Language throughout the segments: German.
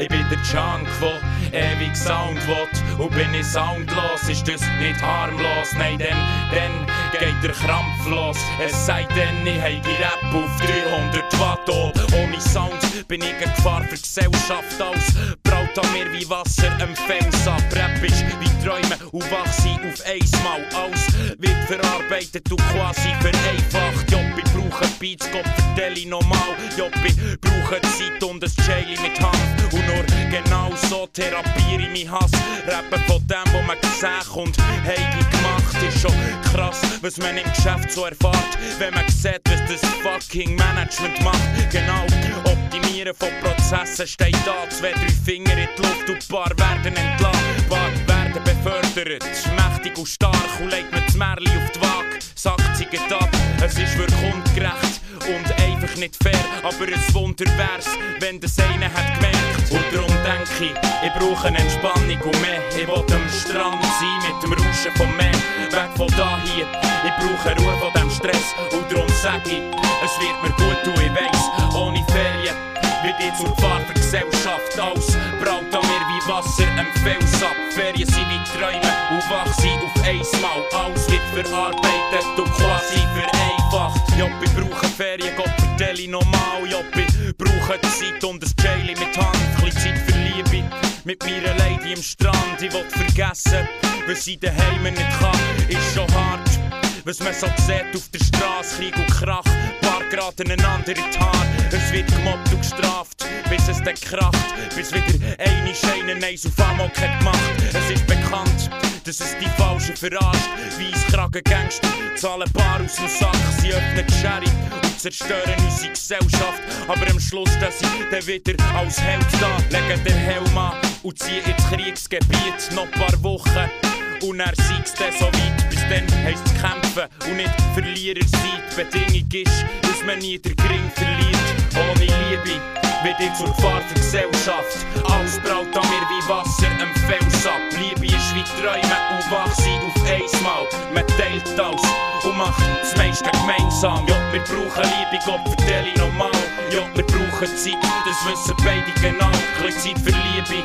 Ich bin der Junk, der ewig Sound will. Und bin ich soundlos, ist das nicht harmlos. Nein, denn, dann geht der Krampf los. Es sei denn, ich habe Rap auf 300 Watt. Oh, ohne Sound bin ich eine Gefahr für Gesellschaft aus. Braut an mir wie Wasser im Fels ab. Ist wie Träume und wach sein auf einmal. Aus wird verarbeitet und quasi vereinfacht. Joppi brauche Beats, Gott vertelle normal. Joppi brauche Zeit und ein Jelly mit Hanf. Und so therapiere ich meinen Hass. Rappen von dem, wo man gesehen kommt, heidi gemacht. Ist schon krass, was man im Geschäft so erfahrt. Wenn man sieht, was das fucking Management macht. Genau, Optimieren von Prozessen steht da. Zwei, drei Finger in die Luft und paar werden entlassen. Paar werden befördert. Mächtig und stark und legt man das Märli auf die Waage. Sagt sie ab, es ist für kundgerecht und einfach nicht fair. Aber ein Wunder wär's, wenn das eine hat gemerkt. Und darum denke ich, ich brauche eine Entspannung und mehr. Ich will am Strand sein mit dem Rauschen vom Meer. Weg von da hier, ich brauche Ruhe von dem Stress. Und darum sag ich, es wird mir gut tun, ich weiss, ohne Ferien wird ich zur Gefahr für Gesellschaft aus. Braut an mir wie Wasser am Fels ab. Ferien sind wie Träume und wach sind auf einmal. Alles wird verarbeitet und quasi vereinfacht. Jopp, ich brauche Ferien, Gott vertelle ich normal. Jopp, ich brauche Zeit und ein Jelly mit Hand. Ein Zeit für Liebe mit meiner Lady im Strand. Ich will vergessen, was ich daheim nicht kann. Ist schon hart. Was man so sieht auf der Straße, Krieg und Krach, paar geraten einander in die Haare. Es wird gemobbt und gestraft, dann kracht, bis wieder eine Scheine Eis auf Amok hat gemacht. Es ist bekannt, dass es die Falschen verarscht. Weisskragen-Gangster zahlen Bar aus dem Sack, sie öffnen die Sherry und zerstören unsere Gesellschaft. Aber am Schluss, dass sie dann wieder als Held da, legen den Helm an und ziehen ins Kriegsgebiet. Noch ein paar Wochen und er siegst dann so weit. Bis dann heisst es kämpfen und nicht Verlierer sein. Die Bedingung ist, dass man nie den Gring verliert. Ohne Liebe wird ich zur Gefahr Gesellschaft. Alles braut an mir wie Wasser am Fels ab. Liebe ist wie Träume und wach sein auf einmal. Man teilt alles und macht das meiste gemeinsam. Ja, wir brauchen Liebe, Gott vertelle ich nochmal. Ja, wir brauchen Zeit, das wissen beide genau. Ein Zeit für Liebe.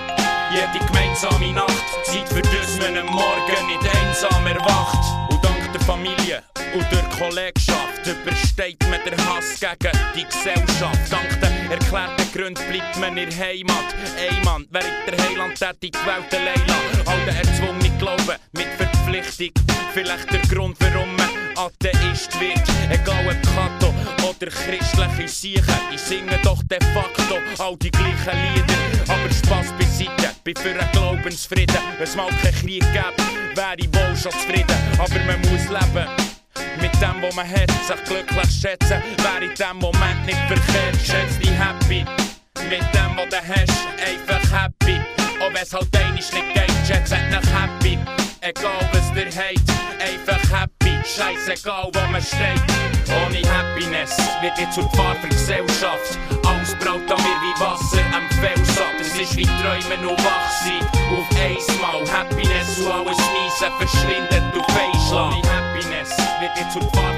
Jede gemeinsame Nacht, Zeit für das man am Morgen nicht einsam erwacht. Und dank der Familie und der Kollegschaft übersteht man den Hass gegen die Gesellschaft. Dank den erklärten Gründen bleibt man in der Heimat. Ey Mann, wer in der Heiland tätig gewählt Leila. All der erzwungene Glauben mit Verpflichtung. Vielleicht der Grund, warum man Atheist wird. Egal ob Kato oder christliche Siechen, die singen doch de facto all die gleichen Lieder. Aber Spaß beiseite, bin für einen Glaubensfrieden. Es mal keinen Krieg gäbe, wäre ich wohl schon zufrieden. Aber man muss leben. Mit dem, was man hat, sich glücklich schätzen, wäre in dem Moment nicht verkehrt. Schätz dich happy. Mit dem, was du hast, einfach happy. Wenn es halt einiges nicht geht, schätz dich happy. Egal was dir habt, einfach happy. Scheißegal, wo man steht. Ohne Happiness wird ich zur Gefahr für Gesellschaft. Alles braut an mir wie Wasser am Fels ab. Das ist wie Träumen und wach sein. Auf einmal Happiness und alles it, it took